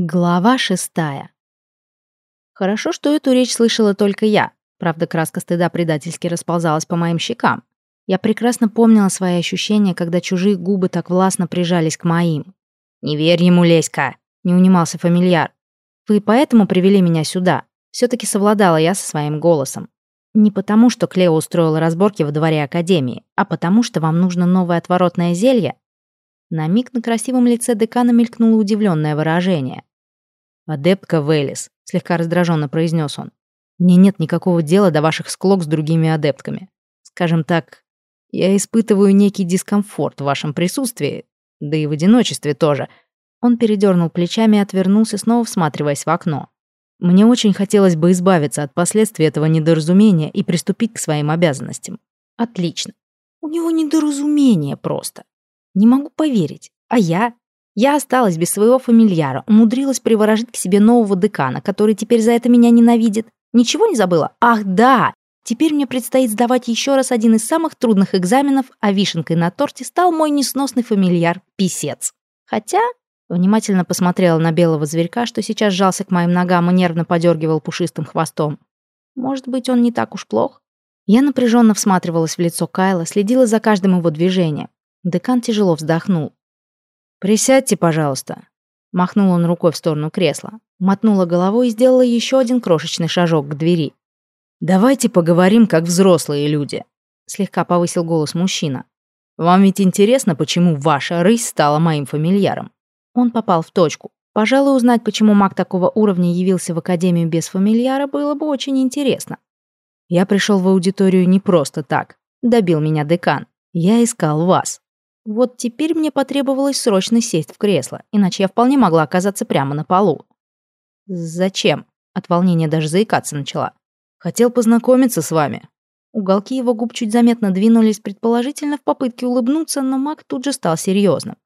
Глава шестая. Хорошо, что эту речь слышала только я. Правда, краска стыда предательски расползалась по моим щекам. Я прекрасно помнила свои ощущения, когда чужие губы так властно прижались к моим. «Не верь ему, Леська!» — не унимался фамильяр. «Вы поэтому привели меня сюда?» Все-таки совладала я со своим голосом. Не потому, что Клео устроила разборки во дворе Академии, а потому, что вам нужно новое отворотное зелье. На миг на красивом лице декана мелькнуло удивленное выражение. «Адептка Велес», — слегка раздраженно произнес он. «Мне нет никакого дела до ваших склок с другими адептками. Скажем так, я испытываю некий дискомфорт в вашем присутствии, да и в одиночестве тоже». Он передернул плечами и отвернулся, снова всматриваясь в окно. Мне очень хотелось бы избавиться от последствий этого недоразумения и приступить к своим обязанностям. Отлично. У него недоразумение просто. Не могу поверить. А я? Я осталась без своего фамильяра, умудрилась приворожить к себе нового декана, который теперь за это меня ненавидит. Ничего не забыла? Ах, да! Теперь мне предстоит сдавать еще раз один из самых трудных экзаменов, а вишенкой на торте стал мой несносный фамильяр — писец. Хотя внимательно посмотрела на белого зверька, что сейчас сжался к моим ногам и нервно подергивал пушистым хвостом. Может быть, он не так уж плох? Я напряженно всматривалась в лицо Кайла, следила за каждым его движением. Декан тяжело вздохнул. «Присядьте, пожалуйста». Махнул он рукой в сторону кресла. Мотнула головой и сделала еще один крошечный шажок к двери. «Давайте поговорим, как взрослые люди», — слегка повысил голос мужчина. «Вам ведь интересно, почему ваша рысь стала моим фамильяром?» Он попал в точку. Пожалуй, узнать, почему маг такого уровня явился в Академию без фамильяра, было бы очень интересно. Я пришел в аудиторию не просто так. Добил меня декан. Я искал вас. Вот теперь мне потребовалось срочно сесть в кресло, иначе я вполне могла оказаться прямо на полу. «Зачем?» От волнения даже заикаться начала. «Хотел познакомиться с вами». Уголки его губ чуть заметно двинулись, предположительно, в попытке улыбнуться, но маг тут же стал серьезным.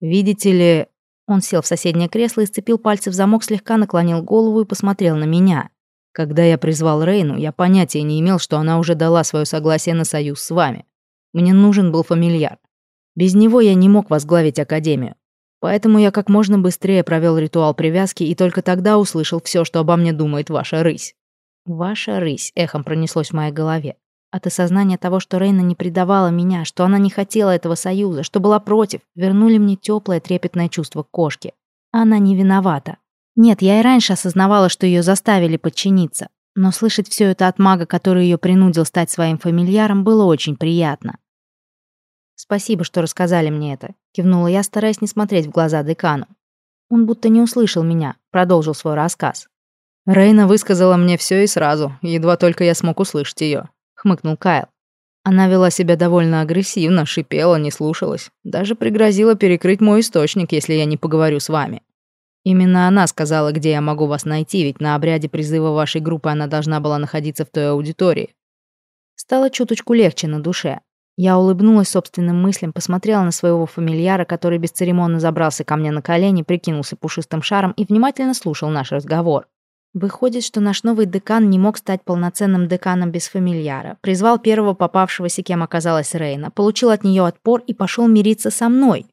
«Видите ли...» Он сел в соседнее кресло и сцепил пальцы в замок, слегка наклонил голову и посмотрел на меня. Когда я призвал Рейну, я понятия не имел, что она уже дала свое согласие на союз с вами. Мне нужен был фамильяр. Без него я не мог возглавить Академию. Поэтому я как можно быстрее провел ритуал привязки и только тогда услышал все, что обо мне думает ваша рысь. Ваша рысь эхом пронеслось в моей голове. От осознания того, что Рейна не предавала меня, что она не хотела этого союза, что была против, вернули мне теплое трепетное чувство к кошке. Она не виновата. Нет, я и раньше осознавала, что ее заставили подчиниться. Но слышать все это от мага, который ее принудил стать своим фамильяром, было очень приятно. «Спасибо, что рассказали мне это», — кивнула я, стараясь не смотреть в глаза декану. Он будто не услышал меня, продолжил свой рассказ. «Рейна высказала мне все и сразу, едва только я смог услышать ее», — хмыкнул Кайл. Она вела себя довольно агрессивно, шипела, не слушалась. Даже пригрозила перекрыть мой источник, если я не поговорю с вами. Именно она сказала, где я могу вас найти, ведь на обряде призыва вашей группы она должна была находиться в той аудитории. Стало чуточку легче на душе. Я улыбнулась собственным мыслям, посмотрела на своего фамильяра, который бесцеремонно забрался ко мне на колени, прикинулся пушистым шаром и внимательно слушал наш разговор. Выходит, что наш новый декан не мог стать полноценным деканом без фамильяра. Призвал первого попавшегося, кем оказалась Рейна, получил от нее отпор и пошел мириться со мной.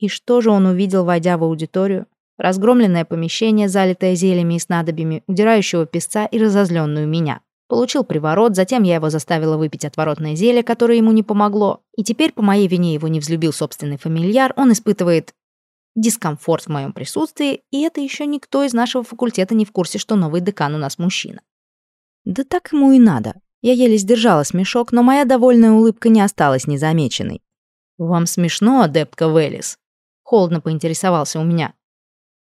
И что же он увидел, войдя в аудиторию? Разгромленное помещение, залитое зельями и снадобьями, удирающего песца и разозленную меня. Получил приворот, затем я его заставила выпить отворотное зелье, которое ему не помогло, и теперь по моей вине его не взлюбил собственный фамильяр, он испытывает дискомфорт в моем присутствии, и это еще никто из нашего факультета не в курсе, что новый декан у нас мужчина. Да так ему и надо. Я еле сдержала смешок, но моя довольная улыбка не осталась незамеченной. «Вам смешно, адептка Велис?» Холодно поинтересовался у меня.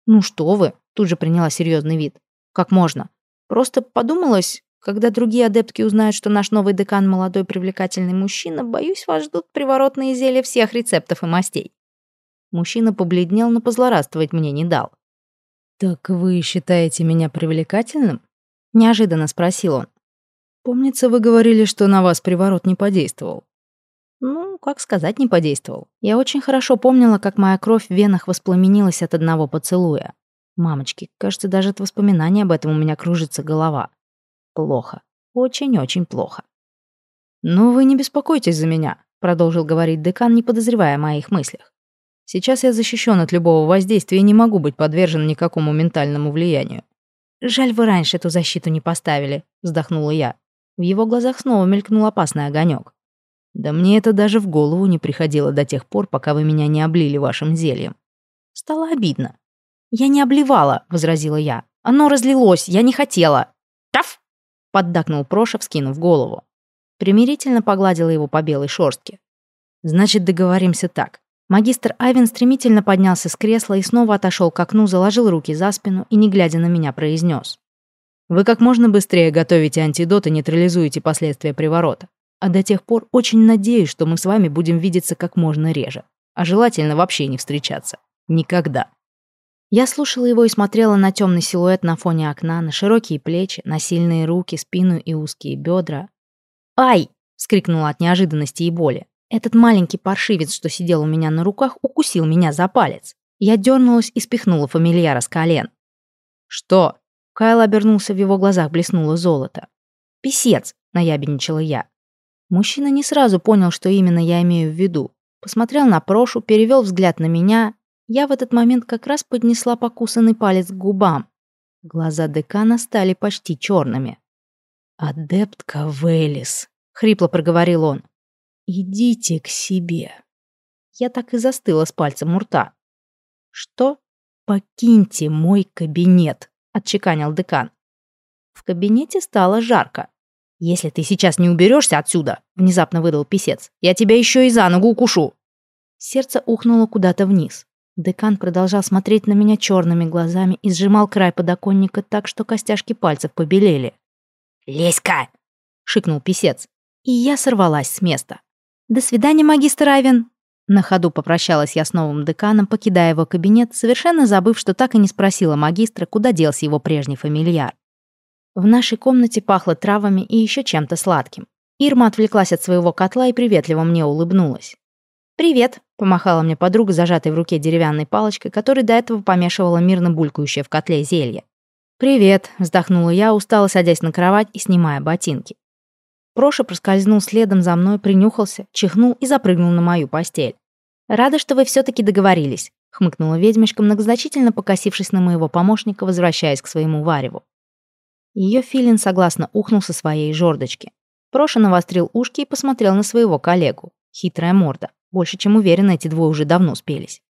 «Ну что вы?» Тут же приняла серьезный вид. «Как можно? Просто подумалось, когда другие адептки узнают, что наш новый декан молодой привлекательный мужчина, боюсь, вас ждут приворотные зелья всех рецептов и мастей». Мужчина побледнел, но позлорадствовать мне не дал. «Так вы считаете меня привлекательным?» — неожиданно спросил он. «Помнится, вы говорили, что на вас приворот не подействовал». Ну, как сказать, не подействовал. Я очень хорошо помнила, как моя кровь в венах воспламенилась от одного поцелуя. Мамочки, кажется, даже от воспоминания об этом у меня кружится голова. Плохо. Очень-очень плохо. «Ну, вы не беспокойтесь за меня», — продолжил говорить декан, не подозревая о моих мыслях. Сейчас я защищен от любого воздействия и не могу быть подвержен никакому ментальному влиянию. Жаль, вы раньше эту защиту не поставили, вздохнула я. В его глазах снова мелькнул опасный огонек. Да мне это даже в голову не приходило до тех пор, пока вы меня не облили вашим зельем. Стало обидно. Я не обливала, возразила я. Оно разлилось, я не хотела. Поддакнул Проша, вскинув голову. Примирительно погладила его по белой шорстке. Значит, договоримся так. Магистр Айвен стремительно поднялся с кресла и снова отошел к окну, заложил руки за спину и, не глядя на меня, произнес. «Вы как можно быстрее готовите антидот и нейтрализуете последствия приворота. А до тех пор очень надеюсь, что мы с вами будем видеться как можно реже. А желательно вообще не встречаться. Никогда». Я слушала его и смотрела на темный силуэт на фоне окна, на широкие плечи, на сильные руки, спину и узкие бедра. «Ай!» — вскрикнула от неожиданности и боли. Этот маленький паршивец, что сидел у меня на руках, укусил меня за палец. Я дернулась и спихнула фамильяра с колен. «Что?» Кайл обернулся, в его глазах блеснуло золото. «Песец!» — наябедничала я. Мужчина не сразу понял, что именно я имею в виду. Посмотрел на Прошу, перевел взгляд на меня. Я в этот момент как раз поднесла покусанный палец к губам. Глаза декана стали почти черными. «Адептка Велис», — хрипло проговорил он. «Идите к себе». Я так и застыла с пальцем у рта. «Что? Покиньте мой кабинет», — отчеканил декан. В кабинете стало жарко. «Если ты сейчас не уберешься отсюда», — внезапно выдал писец, «я тебя еще и за ногу укушу». Сердце ухнуло куда-то вниз. Декан продолжал смотреть на меня черными глазами и сжимал край подоконника так, что костяшки пальцев побелели. «Лезь-ка!» — шикнул писец. И я сорвалась с места. «До свидания, магистр Айвен!» На ходу попрощалась я с новым деканом, покидая его кабинет, совершенно забыв, что так и не спросила магистра, куда делся его прежний фамильяр. В нашей комнате пахло травами и еще чем-то сладким. Ирма отвлеклась от своего котла и приветливо мне улыбнулась. «Привет», — помахала мне подруга, зажатой в руке деревянной палочкой, которой до этого помешивала мирно булькающее в котле зелье. «Привет», — вздохнула я, устало садясь на кровать и снимая ботинки. Проша проскользнул следом за мной, принюхался, чихнул и запрыгнул на мою постель. «Рада, что вы все-таки договорились», — хмыкнула ведьмочка, многозначительно покосившись на моего помощника, возвращаясь к своему вареву. Ее филин согласно ухнул со своей жердочки. Проша навострил ушки и посмотрел на своего коллегу. Хитрая морда. Больше чем уверена, эти двое уже давно спелись.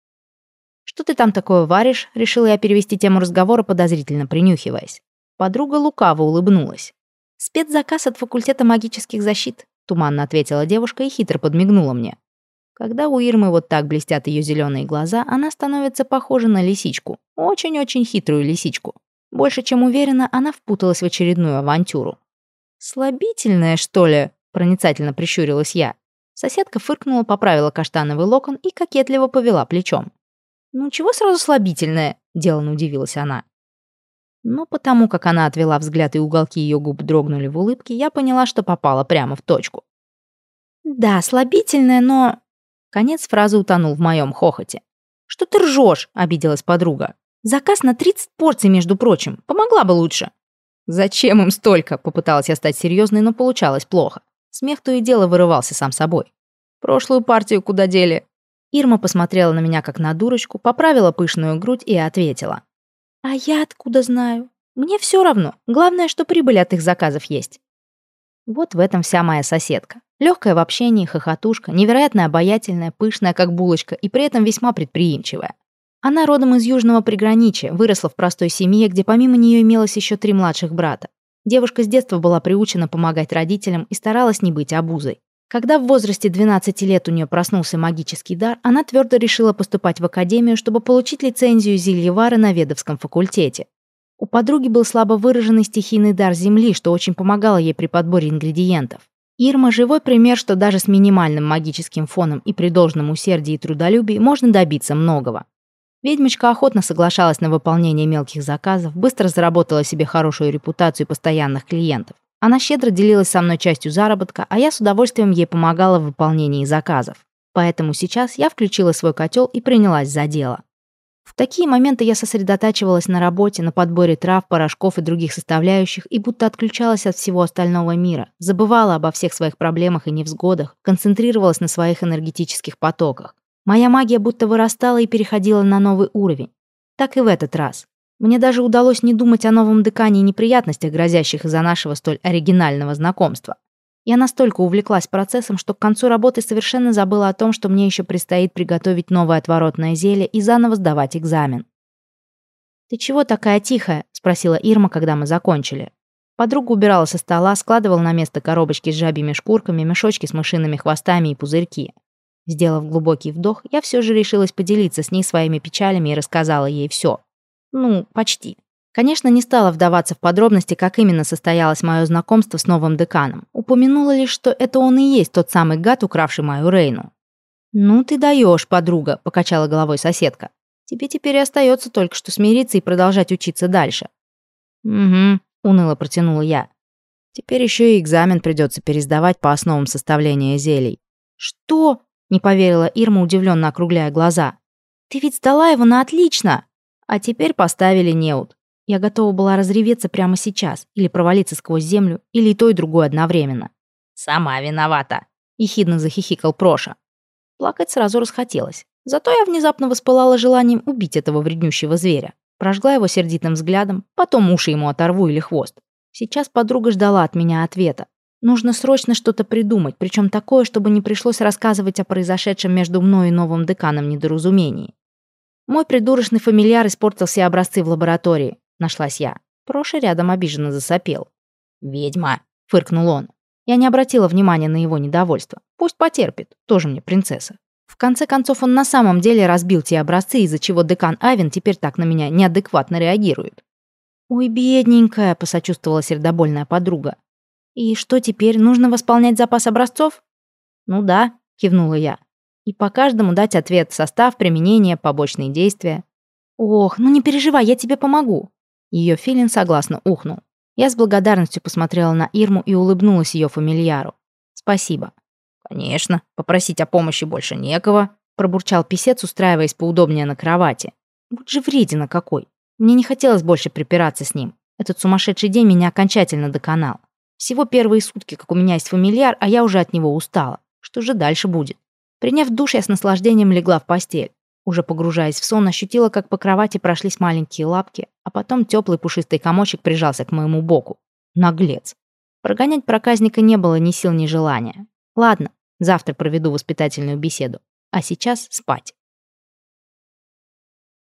«Что ты там такое варишь?» — решила я перевести тему разговора, подозрительно принюхиваясь. Подруга лукаво улыбнулась. «Спецзаказ от факультета магических защит», — туманно ответила девушка и хитро подмигнула мне. Когда у Ирмы вот так блестят ее зеленые глаза, она становится похожа на лисичку. Очень-очень хитрую лисичку. Больше чем уверена, она впуталась в очередную авантюру. «Слабительная, что ли?» — проницательно прищурилась я. Соседка фыркнула, поправила каштановый локон и кокетливо повела плечом. «Ну чего сразу слабительная?» — деланно удивилась она. Но потому как она отвела взгляд и уголки ее губ дрогнули в улыбке, я поняла, что попала прямо в точку. «Да, слабительная, но...» Конец фразы утонул в моем хохоте. «Что ты ржешь?» — обиделась подруга. «Заказ на 30 порций, между прочим. Помогла бы лучше». «Зачем им столько?» — попыталась я стать серьезной, но получалось плохо. Смех то и дело вырывался сам собой. «Прошлую партию куда дели?» Ирма посмотрела на меня как на дурочку, поправила пышную грудь и ответила. А я откуда знаю? Мне все равно. Главное, что прибыль от их заказов есть. Вот в этом вся моя соседка. Легкая в общении, хохотушка, невероятно обаятельная, пышная, как булочка, и при этом весьма предприимчивая. Она родом из южного приграничья, выросла в простой семье, где помимо нее имелось еще три младших брата. Девушка с детства была приучена помогать родителям и старалась не быть обузой. Когда в возрасте 12 лет у нее проснулся магический дар, она твердо решила поступать в академию, чтобы получить лицензию зельевара на Ведовском факультете. У подруги был слабо выраженный стихийный дар земли, что очень помогало ей при подборе ингредиентов. Ирма – живой пример, что даже с минимальным магическим фоном и при должном усердии и трудолюбии можно добиться многого. Ведьмочка охотно соглашалась на выполнение мелких заказов, быстро заработала себе хорошую репутацию постоянных клиентов. Она щедро делилась со мной частью заработка, а я с удовольствием ей помогала в выполнении заказов. Поэтому сейчас я включила свой котел и принялась за дело. В такие моменты я сосредотачивалась на работе, на подборе трав, порошков и других составляющих и будто отключалась от всего остального мира, забывала обо всех своих проблемах и невзгодах, концентрировалась на своих энергетических потоках. Моя магия будто вырастала и переходила на новый уровень. Так и в этот раз. Мне даже удалось не думать о новом декане и неприятностях, грозящих из-за нашего столь оригинального знакомства. Я настолько увлеклась процессом, что к концу работы совершенно забыла о том, что мне еще предстоит приготовить новое отворотное зелье и заново сдавать экзамен. «Ты чего такая тихая?» — спросила Ирма, когда мы закончили. Подруга убирала со стола, складывала на место коробочки с жабьими шкурками, мешочки с мышиными хвостами и пузырьки. Сделав глубокий вдох, я все же решилась поделиться с ней своими печалями и рассказала ей все. Ну, почти. Конечно, не стала вдаваться в подробности, как именно состоялось мое знакомство с новым деканом. Упомянула лишь, что это он и есть тот самый гад, укравший мою Рейну. «Ну ты даешь, подруга», — покачала головой соседка. «Тебе теперь и остается только что смириться и продолжать учиться дальше». «Угу», — уныло протянула я. «Теперь еще и экзамен придется пересдавать по основам составления зелий». «Что?» — не поверила Ирма, удивленно округляя глаза. «Ты ведь сдала его на отлично!» А теперь поставили неуд. Я готова была разреветься прямо сейчас, или провалиться сквозь землю, или и то, и другое одновременно. «Сама виновата», — ехидно захихикал Проша. Плакать сразу расхотелось. Зато я внезапно воспылала желанием убить этого вреднющего зверя. Прожгла его сердитым взглядом, потом уши ему оторву или хвост. Сейчас подруга ждала от меня ответа. Нужно срочно что-то придумать, причем такое, чтобы не пришлось рассказывать о произошедшем между мной и новым деканом недоразумении. Мой придурочный фамильяр испортил все образцы в лаборатории. Нашлась я. Проша рядом обиженно засопел. «Ведьма!» — фыркнул он. Я не обратила внимания на его недовольство. Пусть потерпит, тоже мне принцесса. В конце концов, он на самом деле разбил те образцы, из-за чего декан Айвен теперь так на меня неадекватно реагирует. «Ой, бедненькая», — посочувствовала сердобольная подруга. «И что теперь, нужно восполнять запас образцов?» «Ну да», — кивнула я и по каждому дать ответ, состав, применение, побочные действия. «Ох, ну не переживай, я тебе помогу». Ее филин согласно ухнул. Я с благодарностью посмотрела на Ирму и улыбнулась ее фамильяру. «Спасибо». «Конечно, попросить о помощи больше некого», пробурчал писец, устраиваясь поудобнее на кровати. «Будь же вредина какой. Мне не хотелось больше припираться с ним. Этот сумасшедший день меня окончательно доконал. Всего первые сутки, как у меня есть фамильяр, а я уже от него устала. Что же дальше будет?» Приняв душ, я с наслаждением легла в постель. Уже погружаясь в сон, ощутила, как по кровати прошлись маленькие лапки, а потом теплый пушистый комочек прижался к моему боку. Наглец. Прогонять проказника не было ни сил, ни желания. Ладно, завтра проведу воспитательную беседу. А сейчас спать.